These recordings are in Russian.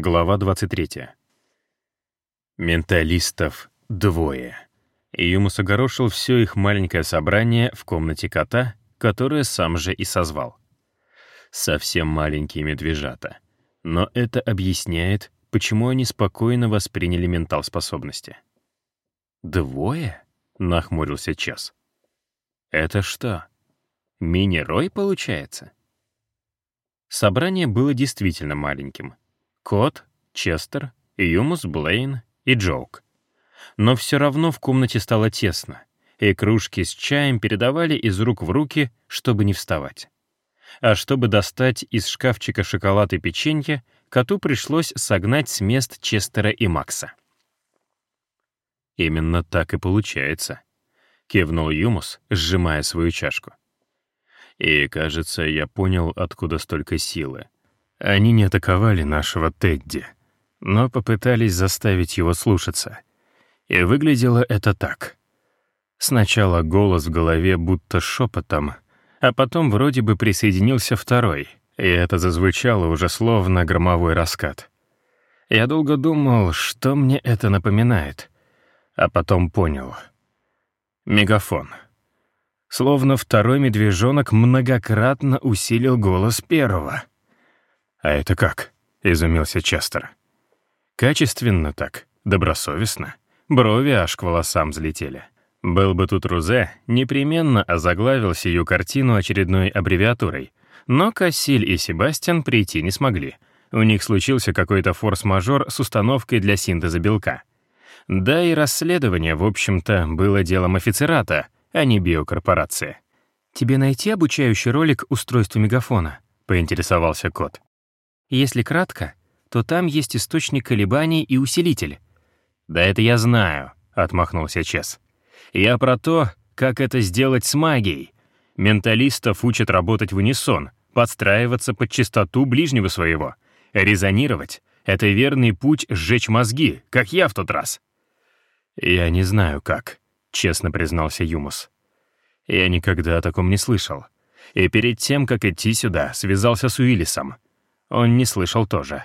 Глава 23. Менталистов двое. Юмус огорошил все их маленькое собрание в комнате кота, которое сам же и созвал. Совсем маленькие медвежата. Но это объясняет, почему они спокойно восприняли ментал способности. «Двое?» — нахмурился Час. «Это что, мини-рой получается?» Собрание было действительно маленьким — Кот, Честер, Юмус Блейн и Джоук. Но все равно в комнате стало тесно, и кружки с чаем передавали из рук в руки, чтобы не вставать. А чтобы достать из шкафчика шоколад и печенье, коту пришлось согнать с мест Честера и Макса. «Именно так и получается», — кивнул Юмус, сжимая свою чашку. «И, кажется, я понял, откуда столько силы. Они не атаковали нашего Тедди, но попытались заставить его слушаться. И выглядело это так. Сначала голос в голове будто шепотом, а потом вроде бы присоединился второй, и это зазвучало уже словно громовой раскат. Я долго думал, что мне это напоминает, а потом понял. Мегафон. Словно второй медвежонок многократно усилил голос первого — «А это как?» — изумился Честер. «Качественно так, добросовестно. Брови аж к волосам взлетели. Был бы тут Рузе, непременно озаглавил сию картину очередной аббревиатурой. Но Кассиль и Себастьян прийти не смогли. У них случился какой-то форс-мажор с установкой для синтеза белка. Да и расследование, в общем-то, было делом офицерата, а не биокорпорации. «Тебе найти обучающий ролик устройству мегафона?» — поинтересовался кот. Если кратко, то там есть источник колебаний и усилитель. «Да это я знаю», — отмахнулся Чес. «Я про то, как это сделать с магией. Менталистов учат работать в унисон, подстраиваться под частоту ближнего своего. Резонировать — это верный путь сжечь мозги, как я в тот раз». «Я не знаю, как», — честно признался Юмус. «Я никогда о таком не слышал. И перед тем, как идти сюда, связался с Уиллисом он не слышал тоже.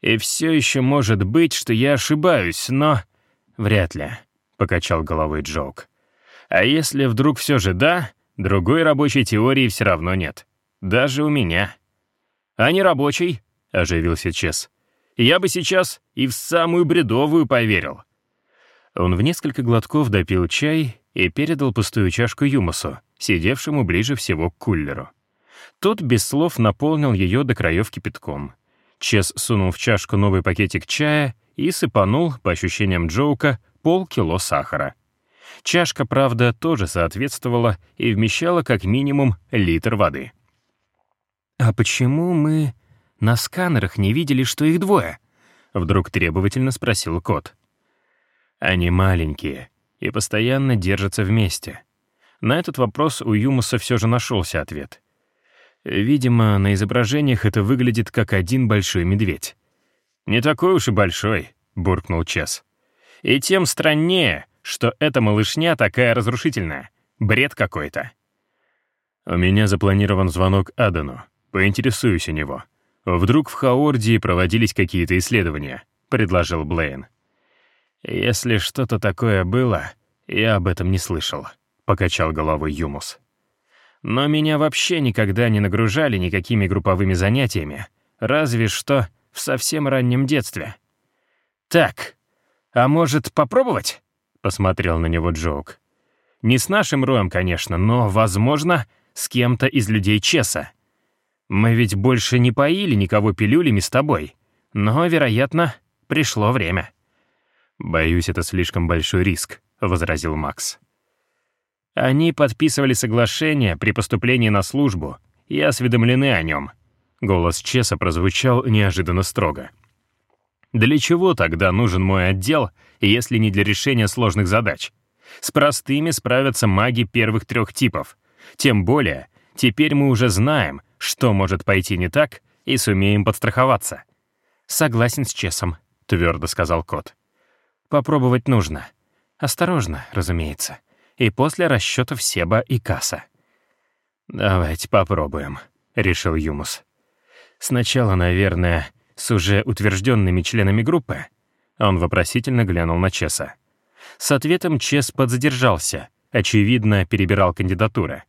И все еще может быть, что я ошибаюсь, но... Вряд ли, — покачал головой Джоук. А если вдруг все же да, другой рабочей теории все равно нет. Даже у меня. А не рабочий, — оживился Чес. Я бы сейчас и в самую бредовую поверил. Он в несколько глотков допил чай и передал пустую чашку Юмусу, сидевшему ближе всего к кулеру. Тот без слов наполнил ее до краев кипятком. Чес сунул в чашку новый пакетик чая и сыпанул, по ощущениям Джоука, полкило сахара. Чашка, правда, тоже соответствовала и вмещала как минимум литр воды. «А почему мы на сканерах не видели, что их двое?» — вдруг требовательно спросил кот. «Они маленькие и постоянно держатся вместе». На этот вопрос у Юмуса все же нашелся ответ. Видимо, на изображениях это выглядит как один большой медведь. «Не такой уж и большой», — буркнул Чес. «И тем страннее, что эта малышня такая разрушительная. Бред какой-то». «У меня запланирован звонок Адану. Поинтересуюсь у него. Вдруг в Хаордии проводились какие-то исследования», — предложил Блейн. «Если что-то такое было, я об этом не слышал», — покачал головой Юмус. Но меня вообще никогда не нагружали никакими групповыми занятиями, разве что в совсем раннем детстве. «Так, а может, попробовать?» — посмотрел на него Джоук. «Не с нашим Роем, конечно, но, возможно, с кем-то из людей Чеса. Мы ведь больше не поили никого пилюлями с тобой, но, вероятно, пришло время». «Боюсь, это слишком большой риск», — возразил Макс. Они подписывали соглашение при поступлении на службу и осведомлены о нем. Голос Чеса прозвучал неожиданно строго. Для чего тогда нужен мой отдел, если не для решения сложных задач? С простыми справятся маги первых трех типов. Тем более, теперь мы уже знаем, что может пойти не так, и сумеем подстраховаться. «Согласен с Чесом», — твердо сказал кот. «Попробовать нужно. Осторожно, разумеется и после расчетов Себа и Касса. «Давайте попробуем», — решил Юмус. «Сначала, наверное, с уже утвержденными членами группы?» Он вопросительно глянул на Чеса. С ответом Чес подзадержался, очевидно, перебирал кандидатуры.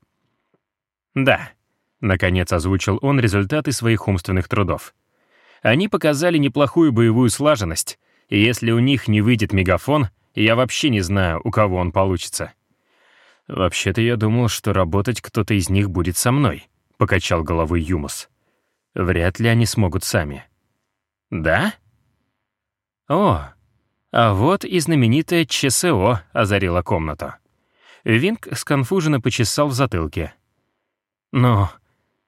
«Да», — наконец озвучил он результаты своих умственных трудов. «Они показали неплохую боевую слаженность, и если у них не выйдет мегафон, я вообще не знаю, у кого он получится». «Вообще-то я думал, что работать кто-то из них будет со мной», — покачал головой Юмус. «Вряд ли они смогут сами». «Да?» «О, а вот и знаменитая ЧСО озарила комнату». Винг сконфуженно почесал в затылке. «Ну,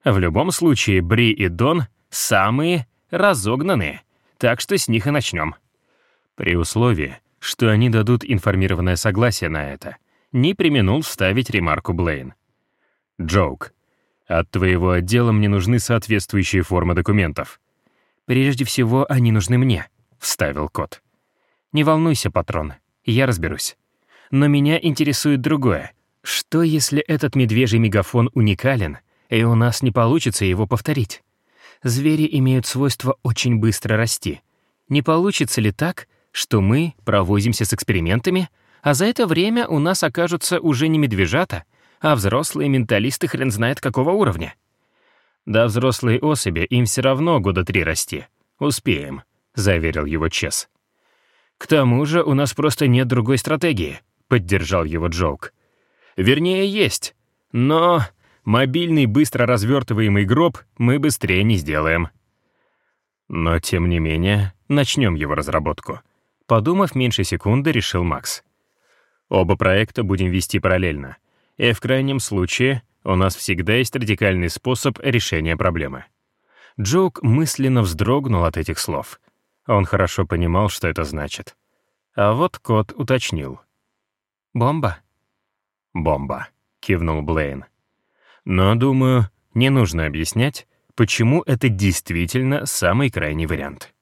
в любом случае, Бри и Дон самые разогнанные, так что с них и начнем. При условии, что они дадут информированное согласие на это», не применул вставить ремарку Блейн. «Джоук, от твоего отдела мне нужны соответствующие формы документов». «Прежде всего, они нужны мне», — вставил кот. «Не волнуйся, патрон, я разберусь. Но меня интересует другое. Что, если этот медвежий мегафон уникален, и у нас не получится его повторить? Звери имеют свойство очень быстро расти. Не получится ли так, что мы провозимся с экспериментами, а за это время у нас окажутся уже не медвежата, а взрослые менталисты хрен знает какого уровня. Да взрослые особи им все равно года три расти. Успеем, заверил его Чес. К тому же у нас просто нет другой стратегии, поддержал его Джоук. Вернее, есть, но мобильный быстро развертываемый гроб мы быстрее не сделаем. Но, тем не менее, начнем его разработку. Подумав меньше секунды, решил Макс. Оба проекта будем вести параллельно. И в крайнем случае у нас всегда есть радикальный способ решения проблемы. Джоук мысленно вздрогнул от этих слов. Он хорошо понимал, что это значит. А вот кот уточнил. «Бомба?» «Бомба», — кивнул Блейн. «Но, думаю, не нужно объяснять, почему это действительно самый крайний вариант».